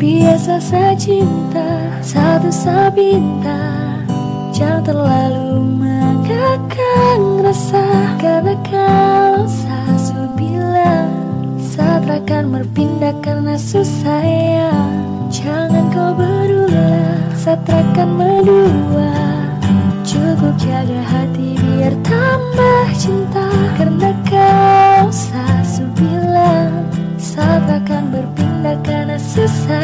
چال کان مر پکایا جانا گوبر سطرہ کن مل جگ کیا تھا چند ساسو پلا سادہ کان بر پہ سو پہ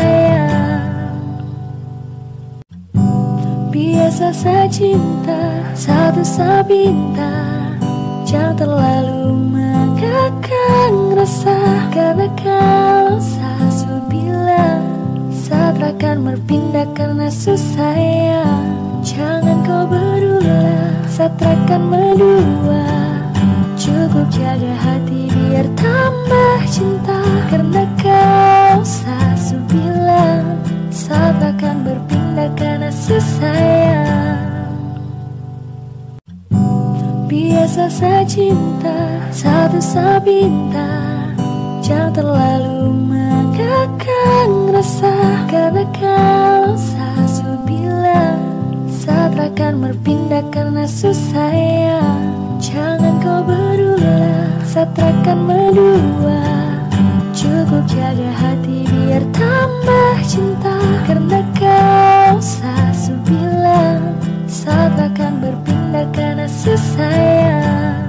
کر پن کرنا سسایا جان گھر سترہ کر مل جگ کیا سسا چیتا سا کر سو پلا سد رکھ مر پا کر سسایا جان کا برا سترہ کر مرا س